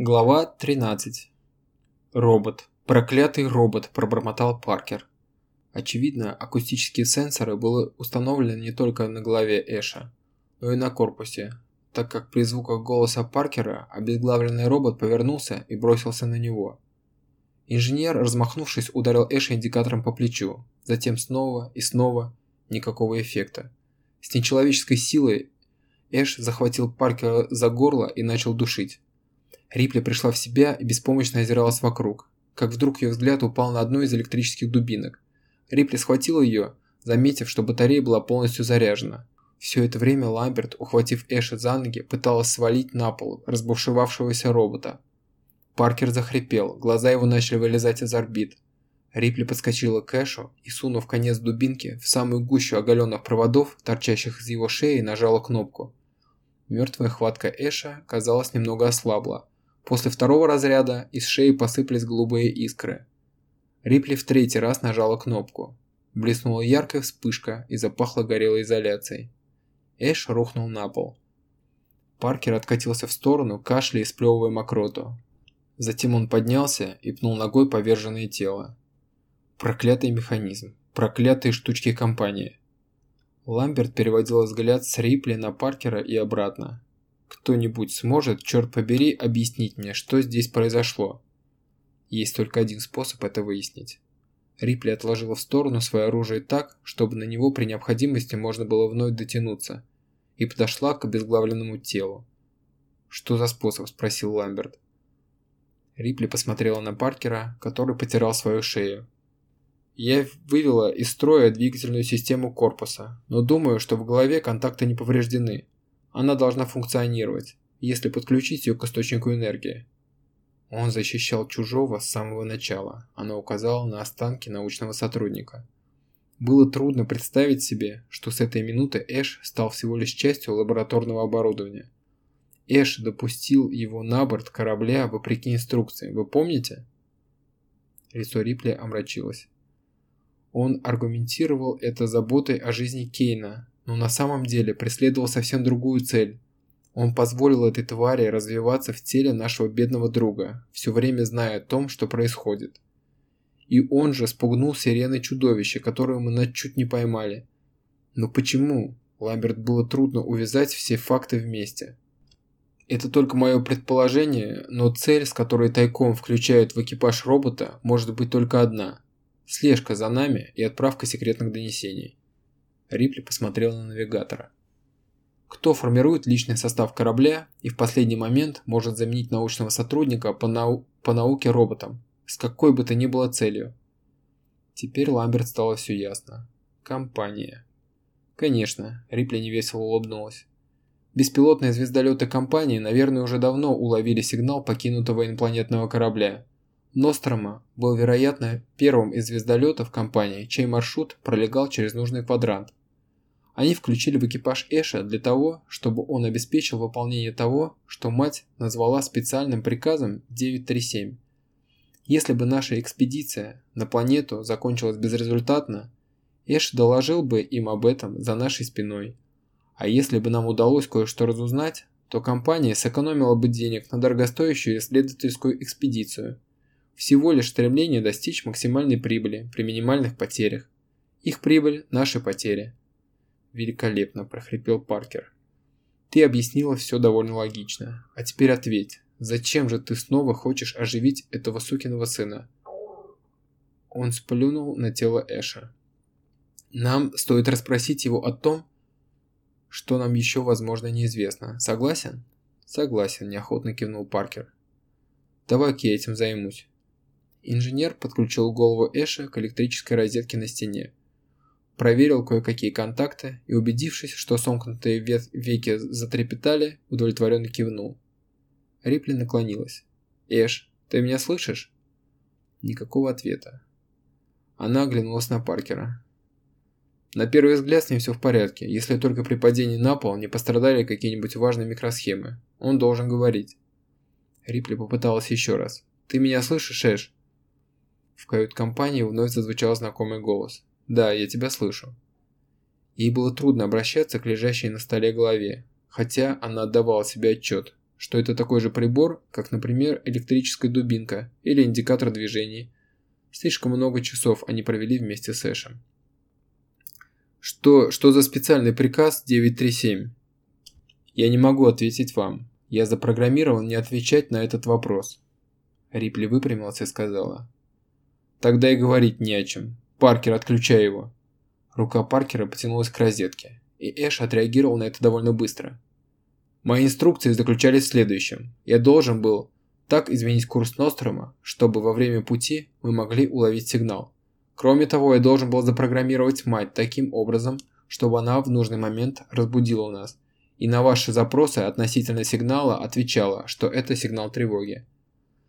Глава 13. Робот. Проклятый робот, пробормотал Паркер. Очевидно, акустические сенсоры были установлены не только на голове Эша, но и на корпусе, так как при звуках голоса Паркера обезглавленный робот повернулся и бросился на него. Инженер, размахнувшись, ударил Эша индикатором по плечу, затем снова и снова, никакого эффекта. С нечеловеческой силой Эш захватил Паркера за горло и начал душить. Рипли пришла в себя и беспомощно озиралась вокруг, как вдруг ее взгляд упал на одну из электрических дубинок. Рипли схватила ее, заметив, что батарея была полностью заряжена. Все это время Ламберт, ухватив Эша за ноги, пыталась свалить на пол разбушевавшегося робота. Паркер захрипел, глаза его начали вылезать из орбит. Рипли подскочила к Эшу и, сунув конец дубинки в самую гущу оголенных проводов, торчащих из его шеи, нажала кнопку. Мертвая хватка Эша, казалось, немного ослабла, После второго разряда из шеи посыпались голубые искры. Рипли в третий раз нажала кнопку. Блеснула яркая вспышка и запахло горелой изоляцией. Эш рухнул на пол. Паркер откатился в сторону, кашляя и сплевывая мокроту. Затем он поднялся и пнул ногой поверженное тело. Проклятый механизм. Проклятые штучки компании. Ламберт переводил взгляд с Рипли на Паркера и обратно. Кто-нибудь сможет, черт побери, объяснить мне, что здесь произошло? Есть только один способ это выяснить. Рипли отложила в сторону свое оружие так, чтобы на него при необходимости можно было вновь дотянуться, и подошла к обезглавленному телу. «Что за способ?» – спросил Ламберт. Рипли посмотрела на Паркера, который потирал свою шею. «Я вывела из строя двигательную систему корпуса, но думаю, что в голове контакты не повреждены. Она должна функционировать, если подключить ее к источнику энергии. Он защищал чужого с самого начала, она указала на останки научного сотрудника. Было трудно представить себе, что с этой минуты Эш стал всего лишь частью лабораторного оборудования. Эш допустил его на борт корабля вопреки инструкции, вы помните? Лицо Рипли омрачилось. Он аргументировал это заботой о жизни Кейна, но на самом деле преследовал совсем другую цель. Он позволил этой твари развиваться в теле нашего бедного друга, все время зная о том, что происходит. И он же спугнул сирены чудовища, которое мы на чуть не поймали. Но почему? Ламберт было трудно увязать все факты вместе. Это только мое предположение, но цель, с которой тайком включают в экипаж робота, может быть только одна. Слежка за нами и отправка секретных донесений. Рипли посмотрел на навигатора. Кто формирует личный состав корабля и в последний момент может заменить научного сотрудника по, нау по науке роботом, с какой бы то ни было целью? Теперь Ламберт стало все ясно. Компания. Конечно, Рипли невесело улыбнулась. Беспилотные звездолеты компании, наверное, уже давно уловили сигнал покинутого инопланетного корабля. Нострома был, вероятно, первым из звездолетов компании, чей маршрут пролегал через нужный квадрант. Они включили в экипаж Эша для того, чтобы он обеспечил выполнение того, что мать назвала специальным приказом 937. Если бы наша экспедиция на планету закончилась безрезультатно, Эш доложил бы им об этом за нашей спиной. А если бы нам удалось кое-что разузнать, то компания сэкономила бы денег на дорогостоящую исследовательскую экспедицию. Всего лишь стремление достичь максимальной прибыли при минимальных потерях. Их прибыль – наши потери. «Великолепно», – прохрипел Паркер. «Ты объяснила все довольно логично. А теперь ответь, зачем же ты снова хочешь оживить этого сукиного сына?» Он сплюнул на тело Эша. «Нам стоит расспросить его о том, что нам еще, возможно, неизвестно. Согласен?» «Согласен», – неохотно кивнул Паркер. «Давай-ка я этим займусь». Инженер подключил голову Эша к электрической розетке на стене проверил кое-какие контакты и, убедившись, что сомкнутые веки затрепетали, удовлетворенно кивнул. Рипли наклонилась. «Эш, ты меня слышишь?» Никакого ответа. Она оглянулась на Паркера. На первый взгляд с ним все в порядке, если только при падении на пол не пострадали какие-нибудь важные микросхемы. Он должен говорить. Рипли попыталась еще раз. «Ты меня слышишь, Эш?» В кают-компании вновь зазвучал знакомый голос. «Да, я тебя слышу». Ей было трудно обращаться к лежащей на столе голове, хотя она отдавала себе отчет, что это такой же прибор, как, например, электрическая дубинка или индикатор движений. Слишком много часов они провели вместе с Эшем. Что, что за специальный приказ 937? Я не могу ответить вам. Я запрограммирован не отвечать на этот вопрос. Рипли выпрямился и сказала. Тогда и говорить не о чем. Паркер, отключай его. Рука Паркера потянулась к розетке, и Эш отреагировал на это довольно быстро. Мои инструкции заключались в следующем. Я должен был так изменить курс Нострома, чтобы во время пути мы могли уловить сигнал. Кроме того, я должен был запрограммировать мать таким образом, чтобы она в нужный момент разбудила нас, и на ваши запросы относительно сигнала отвечала, что это сигнал тревоги.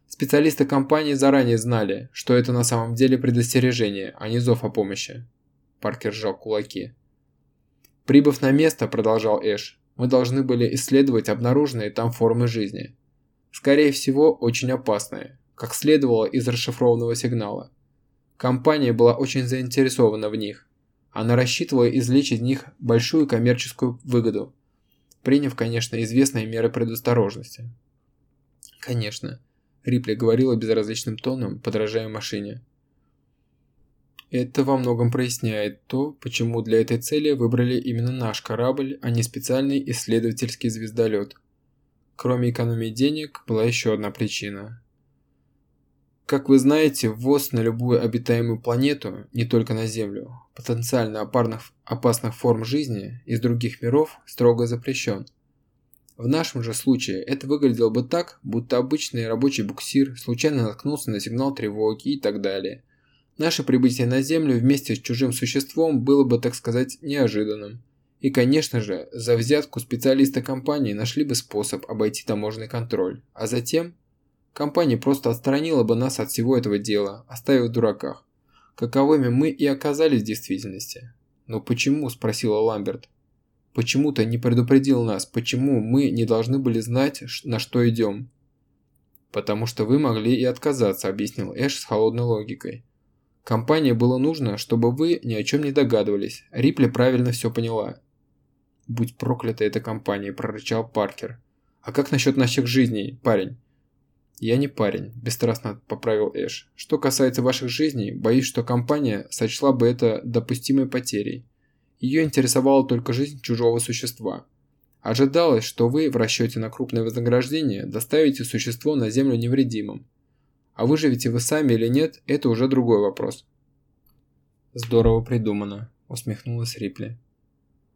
Специалисты компании заранее знали, что это на самом деле предостережение, а не зов о помощи. Паркер сжал кулаки. Прибыв на место, продолжал Эш, мы должны были исследовать обнаруженные там формы жизни. Скорее всего, очень опасные, как следовало из расшифрованного сигнала. Компания была очень заинтересована в них. Она рассчитывала извлечь из них большую коммерческую выгоду, приняв, конечно, известные меры предосторожности. Конечно, Рипли говорила безразличным тоном, подражая машине. Это во многом проясняет то, почему для этой цели выбрали именно наш корабль, а не специальный исследовательский звездолет. Кроме экономии денег, была еще одна причина. Как вы знаете, ввоз на любую обитаемую планету, не только на Землю, потенциально опарных, опасных форм жизни из других миров строго запрещен. В нашем же случае это выглядело бы так, будто обычный рабочий буксир случайно наткнулся на сигнал тревоги и так далее. Наше прибытие на Землю вместе с чужим существом было бы, так сказать, неожиданным. И, конечно же, за взятку специалисты компании нашли бы способ обойти таможенный контроль, а затем Компания просто отстранила бы нас от всего этого дела, оставив в дураках. Каковыми мы и оказались в действительности. «Но почему?» – спросила Ламберт. «Почему ты не предупредил нас? Почему мы не должны были знать, на что идем?» «Потому что вы могли и отказаться», – объяснил Эш с холодной логикой. «Компании было нужно, чтобы вы ни о чем не догадывались. Рипли правильно все поняла». «Будь проклята эта компания», – прорычал Паркер. «А как насчет наших жизней, парень? «Я не парень», – бесстрастно поправил Эш. «Что касается ваших жизней, боюсь, что компания сочла бы это допустимой потерей. Ее интересовала только жизнь чужого существа. Ожидалось, что вы в расчете на крупное вознаграждение доставите существо на Землю невредимым. А выживете вы сами или нет – это уже другой вопрос». «Здорово придумано», – усмехнулась Рипли.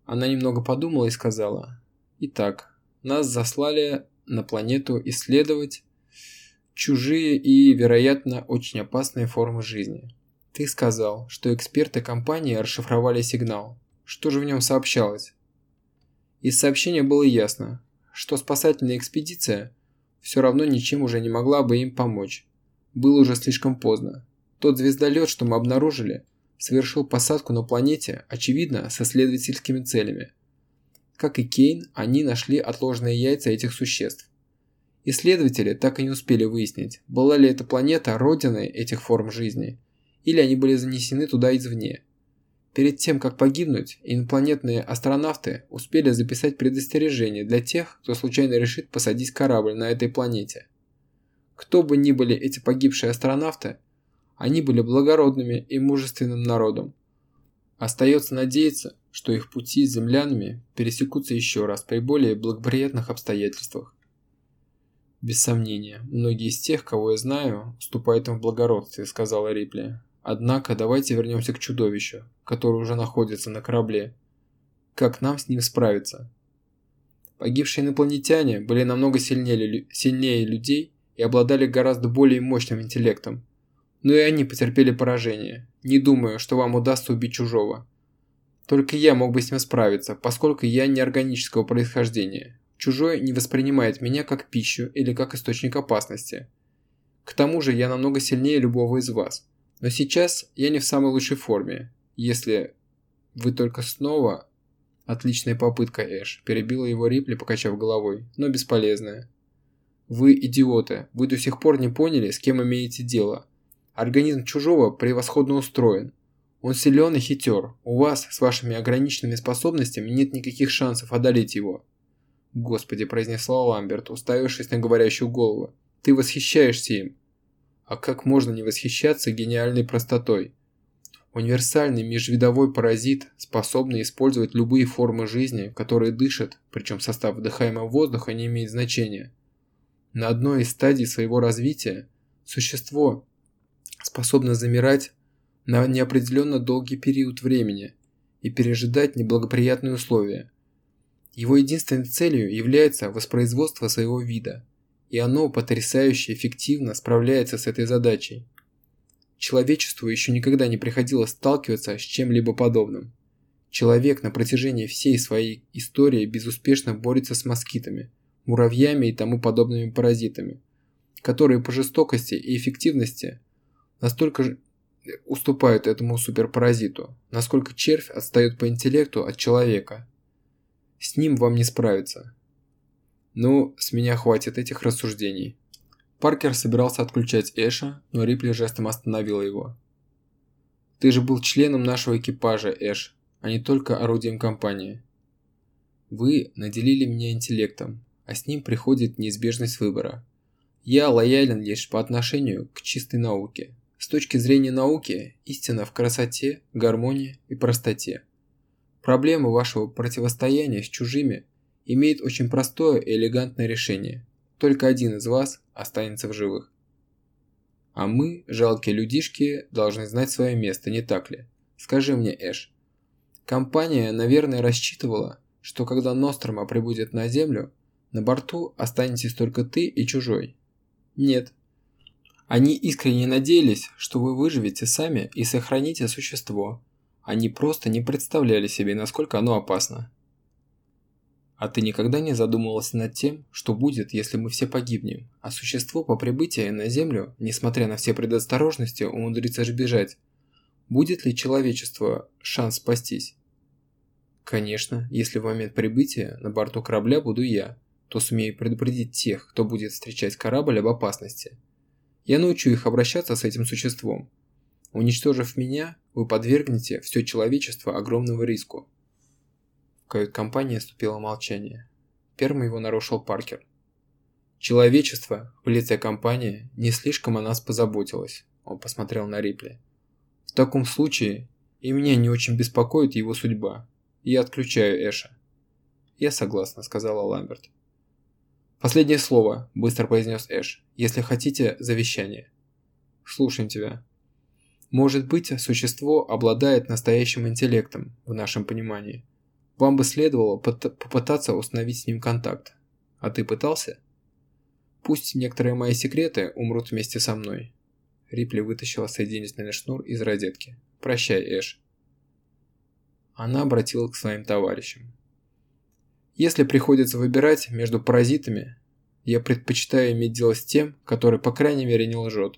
Она немного подумала и сказала. «Итак, нас заслали на планету исследовать чужие и, вероятно, очень опасные формы жизни. Ты сказал, что эксперты компании расшифровали сигнал. Что же в нем сообщалось? Из сообщения было ясно, что спасательная экспедиция все равно ничем уже не могла бы им помочь. Было уже слишком поздно. Тот звездолет, что мы обнаружили, совершил посадку на планете, очевидно, со следовательскими целями. Как и Кейн, они нашли отложенные яйца этих существ. Исследователи так и не успели выяснить, была ли эта планета родиной этих форм жизни, или они были занесены туда извне. Перед тем, как погибнуть, инопланетные астронавты успели записать предостережение для тех, кто случайно решит посадить корабль на этой планете. Кто бы ни были эти погибшие астронавты, они были благородными и мужественным народом. Остается надеяться, что их пути с землянами пересекутся еще раз при более благоприятных обстоятельствах. «Без сомнения, многие из тех, кого я знаю, уступают им в благородстве», — сказала Рипли. «Однако давайте вернемся к чудовищу, которое уже находится на корабле. Как нам с ним справиться?» Погибшие инопланетяне были намного сильнее, сильнее людей и обладали гораздо более мощным интеллектом. Но и они потерпели поражение. Не думаю, что вам удастся убить чужого. Только я мог бы с ним справиться, поскольку я не органического происхождения. Чужой не воспринимает меня как пищу или как источник опасности. К тому же я намного сильнее любого из вас. Но сейчас я не в самой лучшей форме. Если вы только снова... Отличная попытка, Эш. Перебила его Рипли, покачав головой. Но бесполезная. Вы идиоты. Вы до сих пор не поняли, с кем имеете дело. Организм чужого превосходно устроен. Он силен и хитер. У вас, с вашими ограниченными способностями, нет никаких шансов одолеть его. Господи, произнесла Ламберт, уставившись на говорящую голову. Ты восхищаешься им. А как можно не восхищаться гениальной простотой? Универсальный межвидовой паразит, способный использовать любые формы жизни, которые дышат, причем состав вдыхаемого воздуха не имеет значения. На одной из стадий своего развития существо способно замирать на неопределенно долгий период времени и пережидать неблагоприятные условия. Его единственной целью является воспроизводство своего вида, и оно потрясающе эффективно справляется с этой задачей. Человечеству еще никогда не приходилось сталкиваться с чем-либо подобным. Человек на протяжении всей своей истории безуспешно борется с москитами, муравьями и тому подобными паразитами, которые по жестокости и эффективности настолько уступают этому суперпаразиту, насколько червь отстает по интеллекту от человека. С ним вам не справиться. Ну, с меня хватит этих рассуждений. Паркер собирался отключать Эша, но Рипли жестом остановила его. «Ты же был членом нашего экипажа, Эш, а не только орудием компании. Вы наделили меня интеллектом, а с ним приходит неизбежность выбора. Я лоялен лишь по отношению к чистой науке. С точки зрения науки, истина в красоте, гармонии и простоте. Проблема вашего противостояния с чужими имеет очень простое и элегантное решение. Только один из вас останется в живых. А мы, жалкие людишки, должны знать свое место, не так ли? Скажи мне, Эш. Компания, наверное, рассчитывала, что когда Нострома прибудет на Землю, на борту останетесь только ты и чужой. Нет. Они искренне надеялись, что вы выживете сами и сохраните существо. Они просто не представляли себе, насколько оно опасно. А ты никогда не задумывался над тем, что будет, если мы все погибнем, а существо по прибытии на Землю, несмотря на все предосторожности, умудрится сбежать? Будет ли человечество шанс спастись? Конечно, если в момент прибытия на борту корабля буду я, то сумею предупредить тех, кто будет встречать корабль об опасности. Я научу их обращаться с этим существом. Уничтожив меня, вы подвергнете все человечество огромному риску кают-компании наступило молчание. Первым его нарушил Паркер. «Человечество в лице компании не слишком о нас позаботилось», – он посмотрел на Рипли. «В таком случае и меня не очень беспокоит его судьба. Я отключаю Эша». «Я согласна», – сказала Ламберт. «Последнее слово», – быстро произнес Эш. «Если хотите, завещание». «Слушаем тебя». «Может быть, существо обладает настоящим интеллектом, в нашем понимании. Вам бы следовало попытаться установить с ним контакт. А ты пытался? Пусть некоторые мои секреты умрут вместе со мной. Рипли вытащила соединительный шнур из розетки. Прощай, Эш. Она обратилась к своим товарищам. Если приходится выбирать между паразитами, я предпочитаю иметь дело с тем, который по крайней мере не лжет.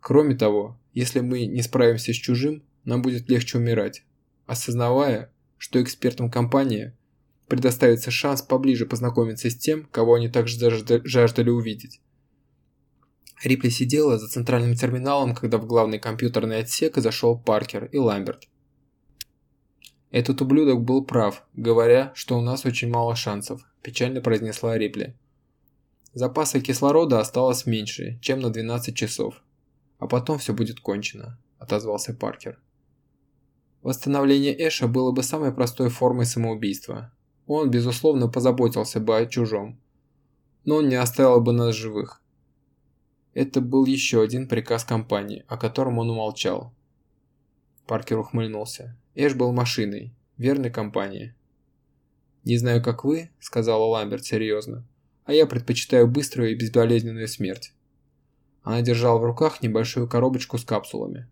Кроме того, если мы не справимся с чужим, нам будет легче умирать, осознавая, что экспертам компании предоставится шанс поближе познакомиться с тем, кого они также жаждали увидеть. Рипли сидела за центральным терминалом, когда в главный компьютерный отсек зашел Паркер и Ламберт. «Этот ублюдок был прав, говоря, что у нас очень мало шансов», – печально произнесла Рипли. «Запаса кислорода осталось меньше, чем на 12 часов. А потом все будет кончено», – отозвался Паркер. Восстановление Эша было бы самой простой формой самоубийства. Он, безусловно, позаботился бы о чужом. Но он не оставил бы нас живых. Это был еще один приказ компании, о котором он умолчал. Паркер ухмыльнулся. Эш был машиной, верной компании. «Не знаю, как вы», — сказала Ламберт серьезно, «а я предпочитаю быструю и безболезненную смерть». Она держала в руках небольшую коробочку с капсулами.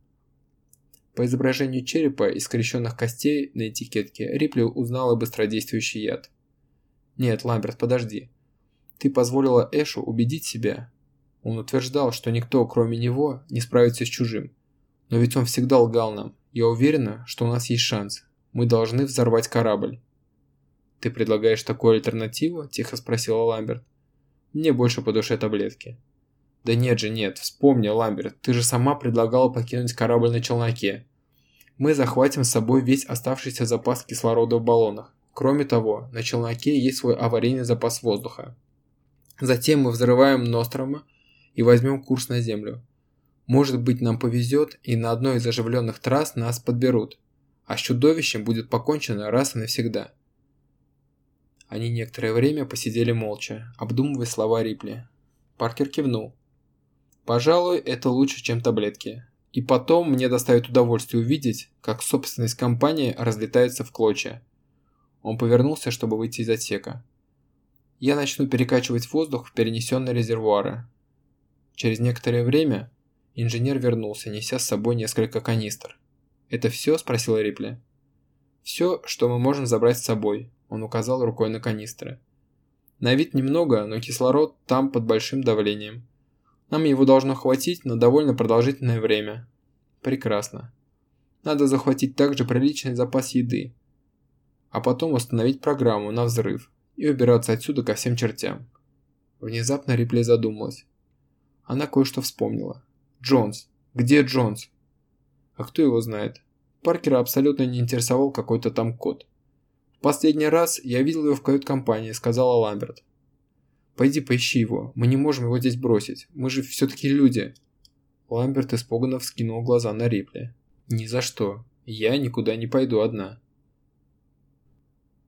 По изображению черепа и скрещенных костей на этикетке Рипли узнала быстродействующий яд. «Нет, Ламберт, подожди. Ты позволила Эшу убедить себя?» Он утверждал, что никто, кроме него, не справится с чужим. Но ведь он всегда лгал нам. Я уверена, что у нас есть шанс. Мы должны взорвать корабль. «Ты предлагаешь такую альтернативу?» – тихо спросила Ламберт. «Мне больше по душе таблетки». «Да нет же, нет. Вспомни, Ламберт, ты же сама предлагала покинуть корабль на челноке. Мы захватим с собой весь оставшийся запас кислорода в баллонах. Кроме того, на челноке есть свой аварийный запас воздуха. Затем мы взрываем Нострома и возьмем курс на Землю. Может быть нам повезет и на одной из оживленных трасс нас подберут, а с чудовищем будет покончено раз и навсегда. Они некоторое время посидели молча, обдумывая слова Рипли. Паркер кивнул. «Пожалуй, это лучше, чем таблетки. И потом мне доставит удовольствие увидеть, как собственность компании разлетается в клочья». Он повернулся, чтобы выйти из отсека. «Я начну перекачивать воздух в перенесенные резервуары». Через некоторое время инженер вернулся, неся с собой несколько канистр. «Это все?» – спросил Рипли. «Все, что мы можем забрать с собой», он указал рукой на канистры. На вид немного, но кислород там под большим давлением. Нам его должно хватить на довольно продолжительное время. Прекрасно. Надо захватить также приличный запас еды. А потом установить программу на взрыв и убираться отсюда ко всем чертям. Внезапно Рипли задумалась. Она кое-что вспомнила. Джонс. Где Джонс? А кто его знает? Паркера абсолютно не интересовал какой-то там код. «Последний раз я видел его в кают-компании», — сказала Ламберт. «Пойди поищи его. Мы не можем его здесь бросить. Мы же все-таки люди». Ламберт испуганно вскинул глаза на Рипли. «Ни за что. Я никуда не пойду одна».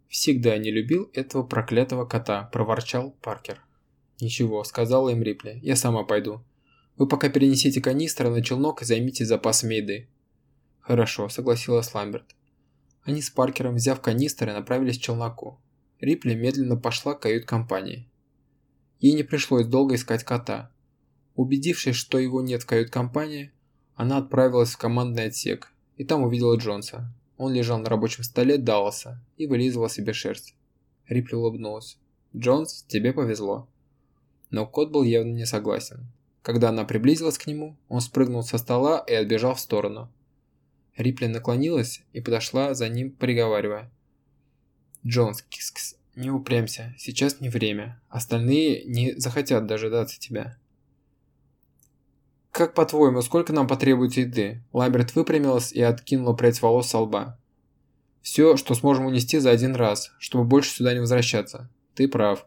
«Всегда не любил этого проклятого кота», – проворчал Паркер. «Ничего», – сказала им Рипли. «Я сама пойду. Вы пока перенесите канистры на челнок и займитесь запасами еды». «Хорошо», – согласилась Ламберт. Они с Паркером, взяв канистры, направились к челноку. Рипли медленно пошла к кают-компании. Ей не пришлось долго искать кота. Убедившись, что его нет в кают-компании, она отправилась в командный отсек, и там увидела Джонса. Он лежал на рабочем столе Далласа и вылизывал себе шерсть. Рипли улыбнулась. «Джонс, тебе повезло». Но кот был явно не согласен. Когда она приблизилась к нему, он спрыгнул со стола и отбежал в сторону. Рипли наклонилась и подошла за ним, приговаривая. «Джонс, кис-кис, не упрямься, сейчас не время. Остальные не захотят дожидаться тебя». «Как по-твоему, сколько нам потребуется еды?» Ламберт выпрямилась и откинула прядь волос со лба. «Все, что сможем унести за один раз, чтобы больше сюда не возвращаться. Ты прав».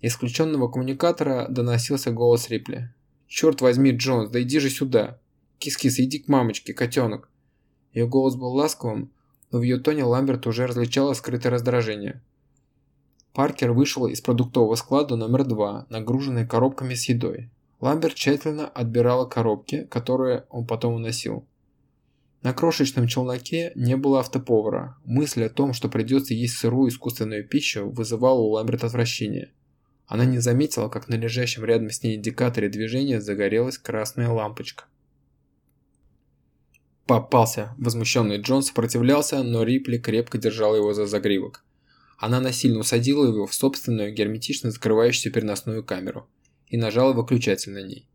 Из коммуникатора доносился голос Рипли. «Черт возьми, Джонс, да иди же сюда! Кис-кис, иди к мамочке, котенок!» Ее голос был ласковым, но в ее тоне Ламберт уже различала скрытое раздражение. Паркер вышел из продуктового склада номер два, нагруженный коробками с едой. Ламберт тщательно отбирала коробки, которые он потом уносил. На крошечном челноке не было автоповара. Мысль о том, что придется есть сырую искусственную пищу, вызывала у Ламберт отвращение. Она не заметила, как на лежащем рядом с ней индикаторе движения загорелась красная лампочка. Попался. Возмущенный Джон сопротивлялся, но Рипли крепко держал его за загривок. Она насильно усадила его в собственную герметично закрывающуюся переносную камеру и нажала выключатель на ней.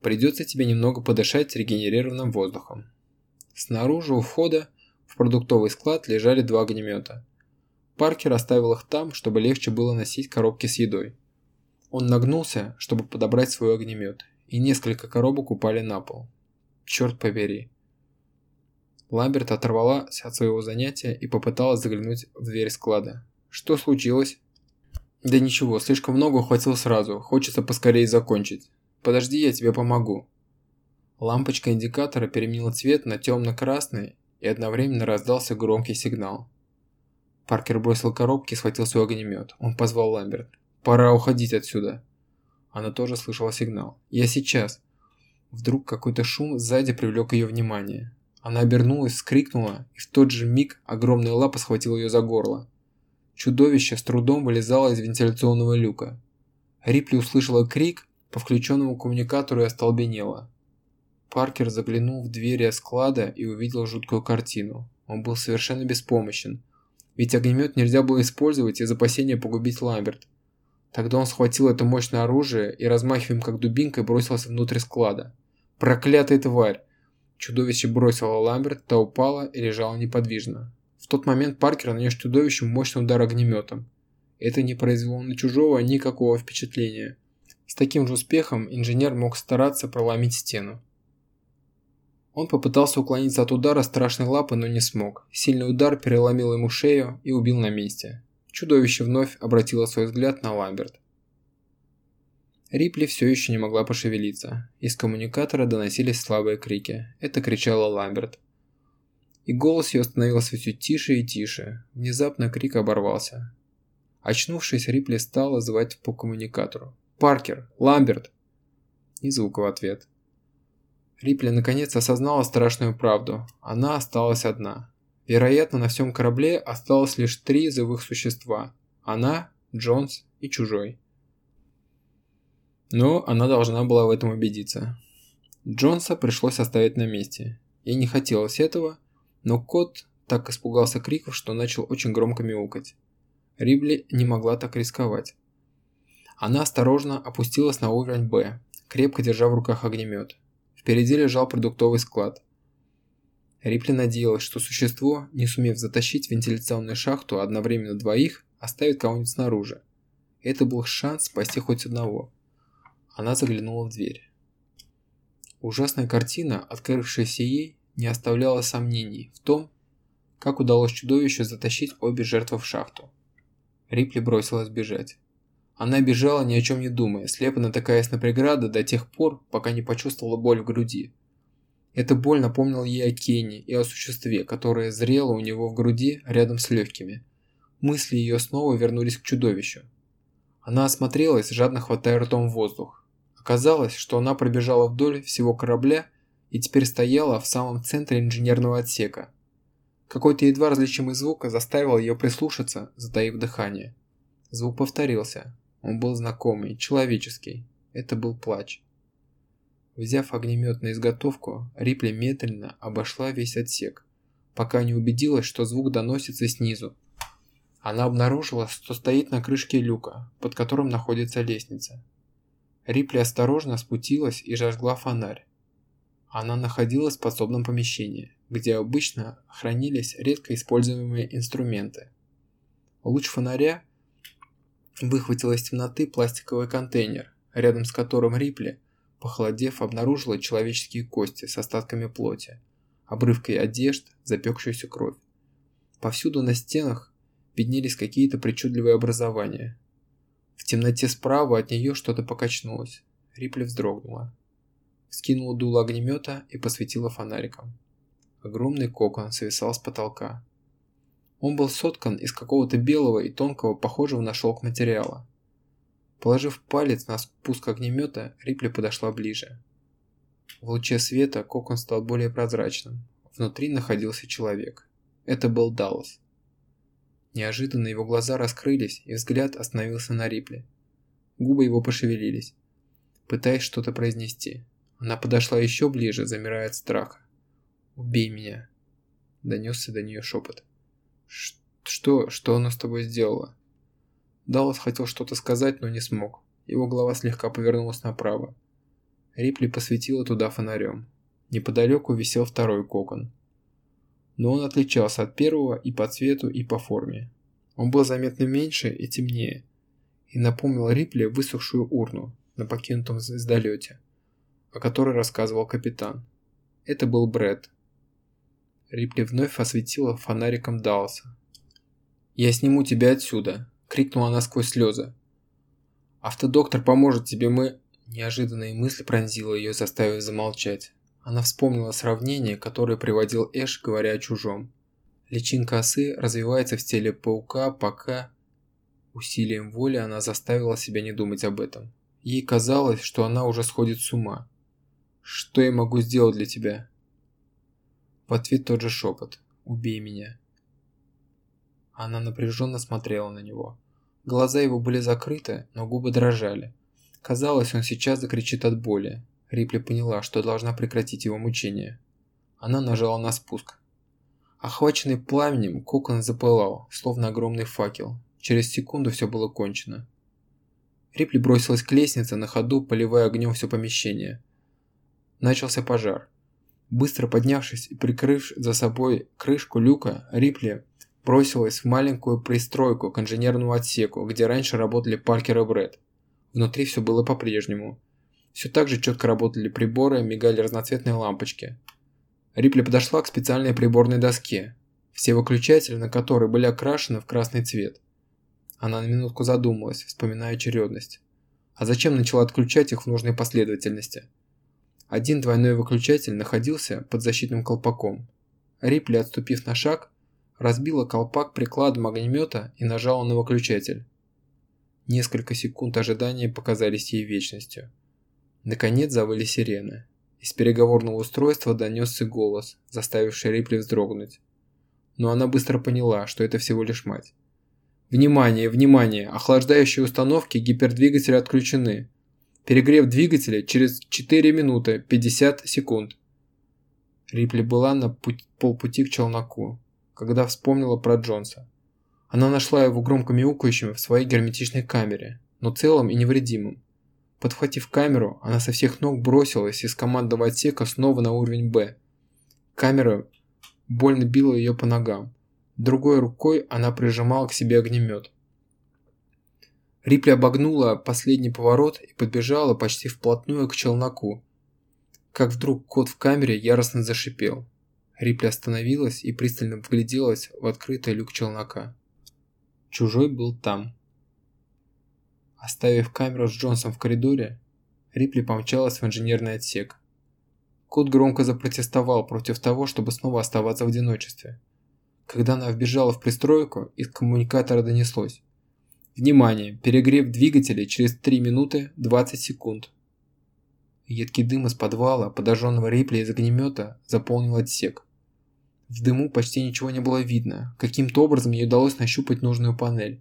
Придется тебе немного подышать регенерированным воздухом. Снаружи у входа в продуктовый склад лежали два огнемета. Паркер оставил их там, чтобы легче было носить коробки с едой. Он нагнулся, чтобы подобрать свой огнемет, и несколько коробок упали на пол. Черт побери. Ламберт оторвалась от своего занятия и попыталась заглянуть в дверь склада. «Что случилось?» «Да ничего, слишком много ухватил сразу, хочется поскорее закончить. Подожди, я тебе помогу». Лампочка индикатора переменила цвет на темно-красный и одновременно раздался громкий сигнал. Паркер бросил коробки и схватил свой огнемет. Он позвал Ламберт. «Пора уходить отсюда». Она тоже слышала сигнал. «Я сейчас». Вдруг какой-то шум сзади привлек ее внимание. Она обернулась, скрикнула, и в тот же миг огромная лапа схватила ее за горло. Чудовище с трудом вылезало из вентиляционного люка. Рипли услышала крик по включенному коммуникатору и остолбенела. Паркер заглянул в двери склада и увидел жуткую картину. Он был совершенно беспомощен, ведь огнемет нельзя было использовать из опасения погубить Ламберт. Тогда он схватил это мощное оружие и, размахивая как дубинкой, бросился внутрь склада. Проклятая тварь! Чудовище бросило Ламберт, та упала и лежала неподвижно. В тот момент Паркер нанес чудовищу мощный удар огнеметом. Это не произвело на чужого никакого впечатления. С таким же успехом инженер мог стараться проломить стену. Он попытался уклониться от удара страшной лапы, но не смог. Сильный удар переломил ему шею и убил на месте. Чудовище вновь обратило свой взгляд на Ламберт. Рипли все еще не могла пошевелиться. Из коммуникатора доносились слабые крики. Это кричала Ламберт. И голос ее становился все тише и тише. Внезапно крик оборвался. Очнувшись, Рипли стала звать по коммуникатору. «Паркер! Ламберт!» И звука в ответ. Рипли наконец осознала страшную правду. Она осталась одна. Вероятно, на всем корабле осталось лишь три живых существа. Она, Джонс и Чужой. Но она должна была в этом убедиться. Джонса пришлось оставить на месте. Ей не хотелось этого, но кот так испугался криков, что начал очень громко мяукать. Рибли не могла так рисковать. Она осторожно опустилась на уровень «Б», крепко держа в руках огнемет. Впереди лежал продуктовый склад. Рипли надеялась, что существо, не сумев затащить в вентиляционную шахту одновременно двоих, оставит кого-нибудь снаружи. Это был шанс спасти хоть одного. Она заглянула в дверь. Ужасная картина, открывшаяся ей, не оставляла сомнений в том, как удалось чудовищу затащить обе жертвы в шахту. Рипли бросилась бежать. Она бежала ни о чем не думая, слепо натыкаясь на преграды до тех пор, пока не почувствовала боль в груди. Эта боль напомнила ей о Кене и о существе, которое зрело у него в груди рядом с легкими. Мысли ее снова вернулись к чудовищу. Она осмотрелась, жадно хватая ртом воздух. Оказалось, что она пробежала вдоль всего корабля и теперь стояла в самом центре инженерного отсека. Какой-то едва различимый звук заставил ее прислушаться, затаив дыхание. Звук повторился, он был знакомый, человеческий. Это был плач. Взяв огнемет на изготовку, Рипли медленно обошла весь отсек, пока не убедилась, что звук доносится снизу. Она обнаружила, что стоит на крышке люка, под которым находится лестница. Рипли осторожно спустилась и зажгла фонарь. Она находилась в подсобном помещении, где обычно хранились редко используемые инструменты. Луч фонаря выхватил из темноты пластиковый контейнер, рядом с которым Рипли, похолодев, обнаружила человеческие кости с остатками плоти, обрывкой одежд, запекшуюся кровь. Повсюду на стенах виднелись какие-то причудливые образования. В темноте справа от нее что-то покачнулось. Рипли вздрогнула. Скинула дуло огнемета и посветила фонариком. Огромный кокон свисал с потолка. Он был соткан из какого-то белого и тонкого, похожего на шелк материала. Положив палец на спуск огнемета, Рипли подошла ближе. В луче света кокон стал более прозрачным. Внутри находился человек. Это был Даллас. Неожиданно его глаза раскрылись, и взгляд остановился на Рипли. Губы его пошевелились, пытаясь что-то произнести. Она подошла еще ближе, замирая от страха. «Убей меня!» – донесся до нее шепот. Что, что она с тобой сделала? Даллас хотел что-то сказать, но не смог. Его голова слегка повернулась направо. Рипли посветила туда фонарем. Неподалеку висел второй кокон. Но он отличался от первого и по цвету, и по форме. Он был заметно меньше и темнее. И напомнил Рипли высохшую урну на покинутом звездолете, о которой рассказывал капитан. Это был Брэд, Рипли вновь осветила фонариком Далласа. «Я сниму тебя отсюда!» – крикнула она сквозь слезы. «Автодоктор поможет тебе, мы...» Неожиданные мысли пронзила ее, заставив замолчать. Она вспомнила сравнение, которое приводил Эш, говоря о чужом. Личинка осы развивается в теле паука, пока... Усилием воли она заставила себя не думать об этом. Ей казалось, что она уже сходит с ума. «Что я могу сделать для тебя?» В ответ тот же шепот. «Убей меня». Она напряженно смотрела на него. Глаза его были закрыты, но губы дрожали. Казалось, он сейчас закричит от боли. Рипли поняла, что должна прекратить его мучение. Она нажала на спуск. Охваченный пламенем, кокон запылал, словно огромный факел. Через секунду все было кончено. Рипли бросилась к лестнице на ходу, поливая огнем все помещение. Начался пожар. Быстро поднявшись и прикрыв за собой крышку люка, Рипли бросилась в маленькую пристройку к инженерному отсеку, где раньше работали Паркер и Брэд. Внутри все было по-прежнему. Все так же четко работали приборы, мигали разноцветные лампочки. Рипли подошла к специальной приборной доске, все выключатели на которой были окрашены в красный цвет. Она на минутку задумалась, вспоминая очередность. А зачем начала отключать их в нужной последовательности? Один двойной выключатель находился под защитным колпаком. Рипли, отступив на шаг, разбила колпак прикладом огнемета и нажала на выключатель. Несколько секунд ожидания показались ей вечностью. Наконец завыли сирены. Из переговорного устройства донесся голос, заставивший Рипли вздрогнуть. Но она быстро поняла, что это всего лишь мать. Внимание, внимание! Охлаждающие установки гипердвигателя отключены. Перегрев двигателя через 4 минуты 50 секунд. Рипли была на путь, полпути к челноку, когда вспомнила про Джонса. Она нашла его громко мяукающим в своей герметичной камере, но целым и невредимым. Подхватив камеру, она со всех ног бросилась из командного отсека снова на уровень «Б». Камера больно била ее по ногам. Другой рукой она прижимала к себе огнемет. Рипли обогнула последний поворот и подбежала почти вплотную к челноку. Как вдруг кот в камере яростно зашипел. Рипли остановилась и пристально вгляделась в открытый люк челнока. Чужой был там. Оставив камеру с Джонсом в коридоре, Рипли помчалась в инженерный отсек. Кот громко запротестовал против того, чтобы снова оставаться в одиночестве. Когда она вбежала в пристройку, из коммуникатора донеслось. Внимание! Перегрев двигателей через 3 минуты 20 секунд. Едкий дым из подвала, подожженного Рипли из огнемета, заполнил отсек. В дыму почти ничего не было видно. Каким-то образом ей удалось нащупать нужную панель.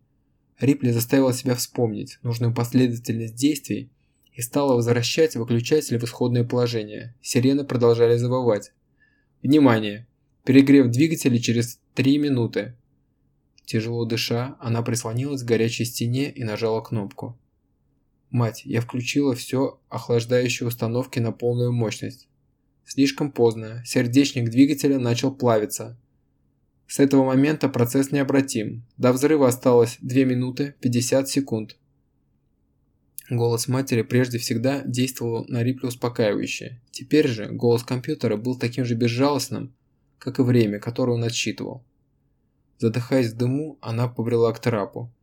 Рипли заставила себя вспомнить нужную последовательность действий и стала возвращать выключатель в исходное положение. Сирены продолжали завывать. Внимание! Перегрев двигателя через 3 минуты. Тяжело дыша, она прислонилась к горячей стене и нажала кнопку. Мать, я включила все охлаждающие установки на полную мощность. Слишком поздно, сердечник двигателя начал плавиться. С этого момента процесс необратим. До взрыва осталось 2 минуты 50 секунд. Голос матери прежде всегда действовал на Рипли успокаивающе. Теперь же голос компьютера был таким же безжалостным, как и время, которое он отсчитывал. Задыхаясь в дыму, она побрела к трапу.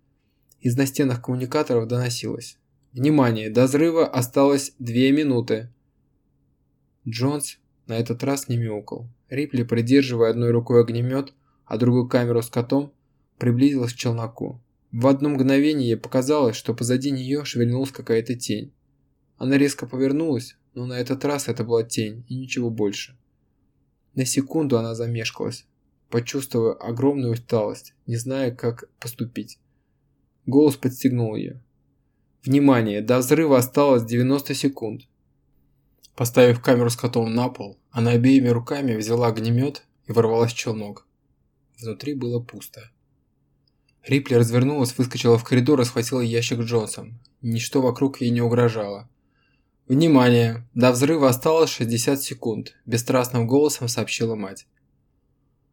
Из настенных коммуникаторов доносилось. «Внимание! До взрыва осталось две минуты!» Джонс на этот раз не мяукал. Рипли, придерживая одной рукой огнемет, а другую камеру с котом, приблизилась к челноку. В одно мгновение ей показалось, что позади нее шевельнулась какая-то тень. Она резко повернулась, но на этот раз это была тень и ничего больше. На секунду она замешкалась, почувствовав огромную усталость, не зная, как поступить. Голос подстегнул ее. «Внимание! До взрыва осталось 90 секунд!» Поставив камеру с котом на пол, она обеими руками взяла огнемет и ворвалась в челнок. Внутри было пусто. Рипли развернулась, выскочила в коридор и схватила ящик Джонсом. Ничто вокруг ей не угрожало. «Внимание! До взрыва осталось 60 секунд», – бесстрастным голосом сообщила мать.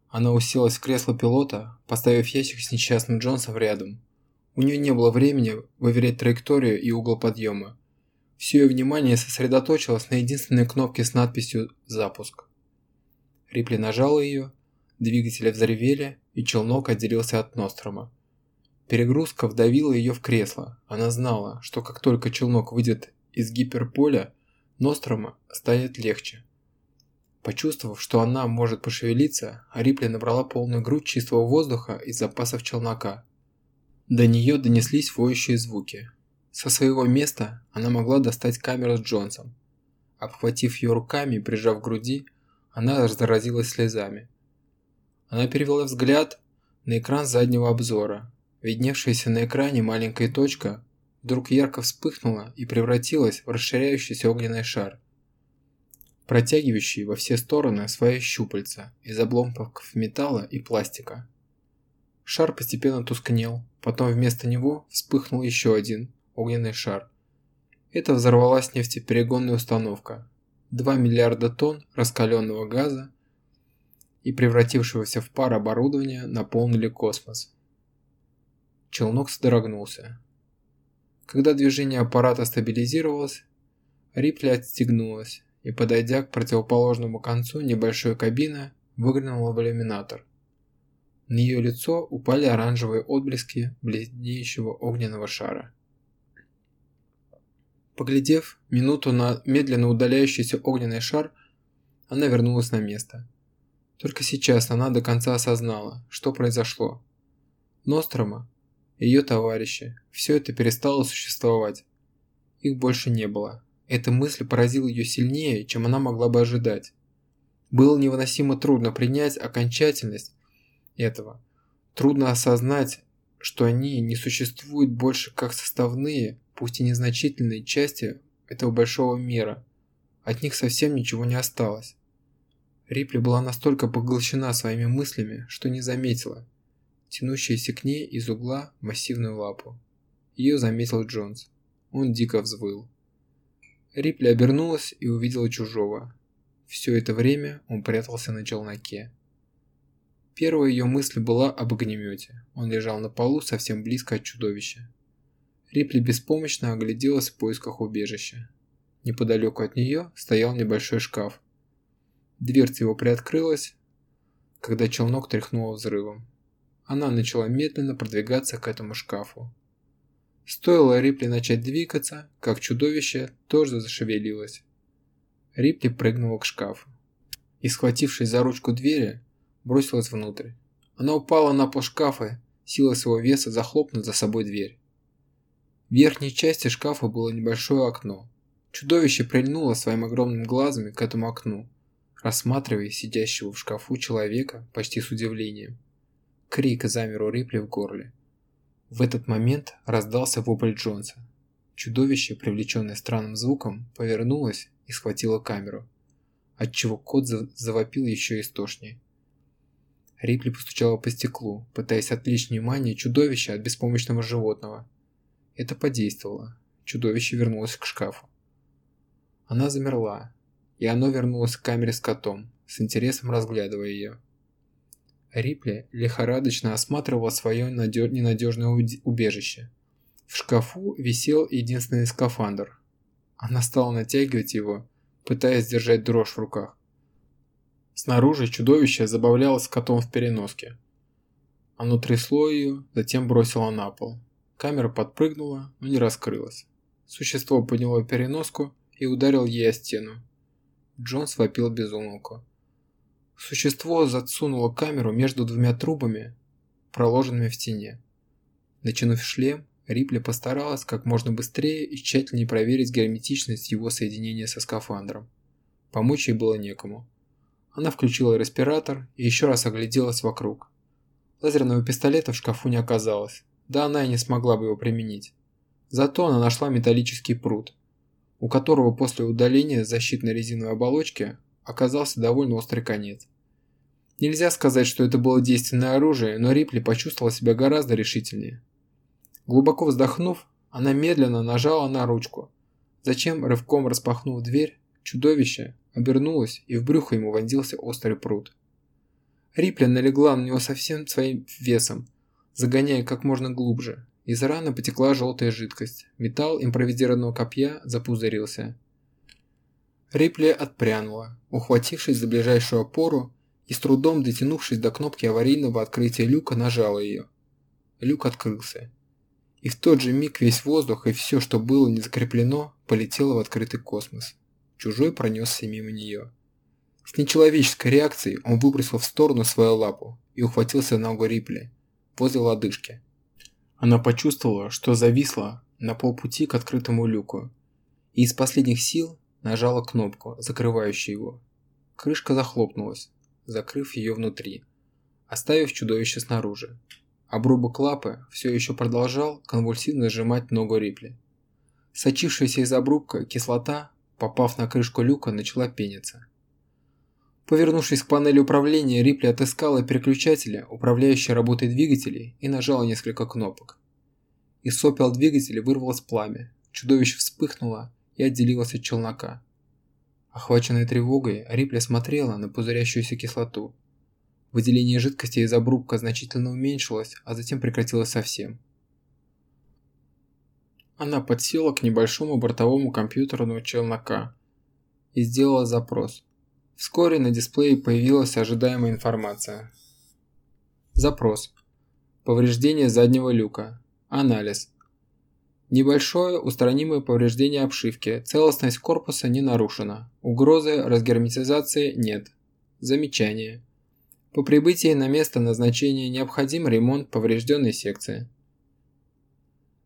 Она уселась в кресло пилота, поставив ящик с несчастным Джонсом рядом. У нее не было времени выверять траекторию и угол подъема. Все ее внимание сосредоточилось на единственной кнопке с надписью «Запуск». Рипли нажала ее, двигатели взревели, и челнок отделился от Нострома. Перегрузка вдавила ее в кресло. Она знала, что как только челнок выйдет из гиперполя, Нострома станет легче. Почувствовав, что она может пошевелиться, Рипли набрала полную грудь чистого воздуха из запасов челнока. До нее донеслись воющие звуки. Со своего места она могла достать камеру с Джонсом. Обхватив ее руками и прижав к груди, она разразилась слезами. Она перевела взгляд на экран заднего обзора. Видневшаяся на экране маленькая точка вдруг ярко вспыхнула и превратилась в расширяющийся огненный шар, протягивающий во все стороны свои щупальца из обломков металла и пластика. Шар постепенно тускнел, потом вместо него вспыхнул еще один огненный шар. Это взорвалась нефтеперегонная установка. 2 миллиарда тонн раскаленного газа и превратившегося в пар оборудования наполнили космос. Челнок содрогнулся. Когда движение аппарата стабилизировалось, Рипли отстегнулась и, подойдя к противоположному концу небольшой кабины, выглянула в иллюминатор. На ее лицо упали оранжевые отблески бледнеющего огненного шара. Поглядев минуту на медленно удаляющийся огненный шар, она вернулась на место. Только сейчас она до конца осознала, что произошло. Нострома, ее товарищи, все это перестало существовать. Их больше не было. Эта мысль поразила ее сильнее, чем она могла бы ожидать. Было невыносимо трудно принять окончательность этого. Трудно осознать, что они не существуют больше как составные, пусть и незначительные части этого большого мира. От них совсем ничего не осталось. Рипли была настолько поглощена своими мыслями, что не заметила тянущуюся к ней из угла массивную лапу. Ее заметил Джонс. Он дико взвыл. Рипли обернулась и увидела чужого. Все это время он прятался на челноке. Первая ее мысль была об огнемете. Он лежал на полу совсем близко от чудовища. Рипли беспомощно огляделась в поисках убежища. Неподалеку от нее стоял небольшой шкаф. Дверца его приоткрылась, когда челнок тряхнуло взрывом. Она начала медленно продвигаться к этому шкафу. Стоило Рипли начать двигаться, как чудовище тоже зашевелилось. Рипли прыгнула к шкафу и, схватившись за ручку двери, бросилась внутрь. Она упала на пол шкафа, сила своего веса захлопнуть за собой дверь. В верхней части шкафа было небольшое окно. Чудовище прильнуло своим огромным глазами к этому окну, рассматривая сидящего в шкафу человека почти с удивлением. Крик замер у Рипли в горле. В этот момент раздался вопль Джонса. Чудовище, привлеченное странным звуком, повернулось и схватило камеру, отчего кот завопил еще истошнее. Рипли постучала по стеклу, пытаясь отвлечь внимание чудовища от беспомощного животного. Это подействовало. Чудовище вернулось к шкафу. Она замерла, и оно вернулось к камере с котом, с интересом разглядывая ее. Рипли лихорадочно осматривала свое ненадежное убежище. В шкафу висел единственный скафандр. Она стала натягивать его, пытаясь держать дрожь в руках. Снаружи чудовище забавлялось котом в переноске. Оно трясло ее, затем бросило на пол. Камера подпрыгнула, но не раскрылась. Существо подняло переноску и ударил ей о стену. Джонс вопил без умолку. Существо засунуло камеру между двумя трубами, проложенными в стене. Натянув шлем, Рипли постаралась как можно быстрее и тщательнее проверить герметичность его соединения со скафандром. Помочь ей было некому. Она включила респиратор и еще раз огляделась вокруг. Лазерного пистолета в шкафу не оказалось, да она и не смогла бы его применить. Зато она нашла металлический пруд, у которого после удаления защитной резиновой оболочки оказался довольно острый конец. Нельзя сказать, что это было действенное оружие, но Рипли почувствовала себя гораздо решительнее. Глубоко вздохнув, она медленно нажала на ручку. Зачем, рывком распахнув дверь, чудовище обернулось и в брюхо ему вонзился острый пруд. Рипли налегла на него со всем своим весом, загоняя как можно глубже. Из раны потекла желтая жидкость. Металл импровизированного копья запузырился. Рипли отпрянула, ухватившись за ближайшую опору и с трудом дотянувшись до кнопки аварийного открытия люка, нажала ее. Люк открылся. И в тот же миг весь воздух и все, что было не закреплено, полетело в открытый космос. Чужой пронесся мимо нее. С нечеловеческой реакцией он выбросил в сторону свою лапу и ухватился на ногу Рипли, возле лодыжки. Она почувствовала, что зависла на полпути к открытому люку, и из последних сил нажала кнопку, закрывающую его. Крышка захлопнулась, закрыв ее внутри, оставив чудовище снаружи. Обрубок лапы все еще продолжал конвульсивно сжимать ногу Рипли. Сочившаяся из обрубка кислота, попав на крышку люка, начала пениться. Повернувшись к панели управления, Рипли отыскала переключатели, управляющие работой двигателей, и нажала несколько кнопок. Из сопел двигателя вырвалось пламя, чудовище вспыхнуло и отделилось от челнока. Охваченная тревогой, Рипли смотрела на пузырящуюся кислоту. Выделение жидкости из обрубка значительно уменьшилось, а затем прекратилось совсем. Она подсела к небольшому бортовому компьютеру челнока и сделала запрос. Вскоре на дисплее появилась ожидаемая информация. Запрос. Повреждение заднего люка. Анализ. Небольшое устранимое повреждение обшивки, целостность корпуса не нарушена. Угрозы разгерметизации нет. Замечание. По прибытии на место назначения необходим ремонт поврежденной секции.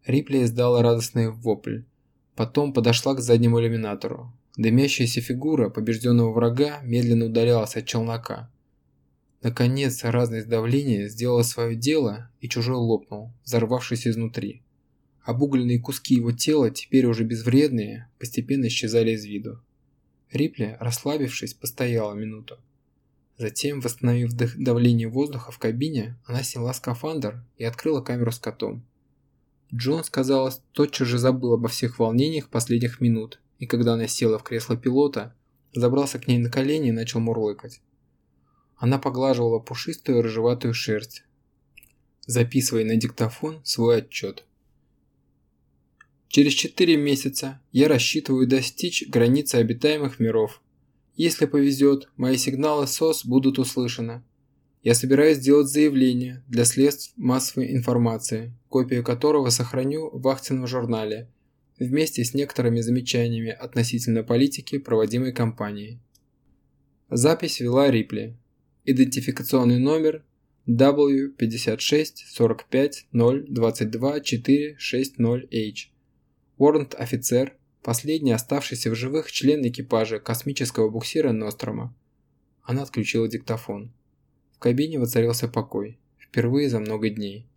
Рипли издала радостный вопль. Потом подошла к заднему иллюминатору. Дымящаяся фигура побежденного врага медленно удалялась от челнока. Наконец, разность давления сделала свое дело, и чужой лопнул, взорвавшись изнутри. Обугленные куски его тела, теперь уже безвредные, постепенно исчезали из виду. Рипли, расслабившись, постояла минуту. Затем, восстановив давление воздуха в кабине, она сняла скафандр и открыла камеру с котом. Джонс, казалось, тотчас же забыл обо всех волнениях последних минут, и когда она села в кресло пилота, забрался к ней на колени и начал мурлыкать. Она поглаживала пушистую рыжеватую шерсть, записывая на диктофон свой отчет. Через 4 месяца я рассчитываю достичь границы обитаемых миров. Если повезет, мои сигналы СОС будут услышаны. Я собираюсь сделать заявление для средств массовой информации, копию которого сохраню в акционном журнале, вместе с некоторыми замечаниями относительно политики, проводимой компанией. Запись вела Рипли. Идентификационный номер W56-45-022-460H. Уоррент-офицер, последний оставшийся в живых член экипажа космического буксира Нострома. Она отключила диктофон. В кабине воцарился покой. Впервые за много дней.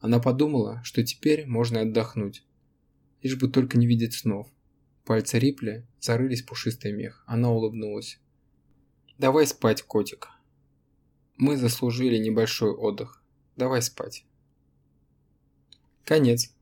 Она подумала, что теперь можно отдохнуть. Лишь бы только не видеть снов. Пальцы Рипли зарылись в пушистый мех. Она улыбнулась. «Давай спать, котик. Мы заслужили небольшой отдых. Давай спать». Конец.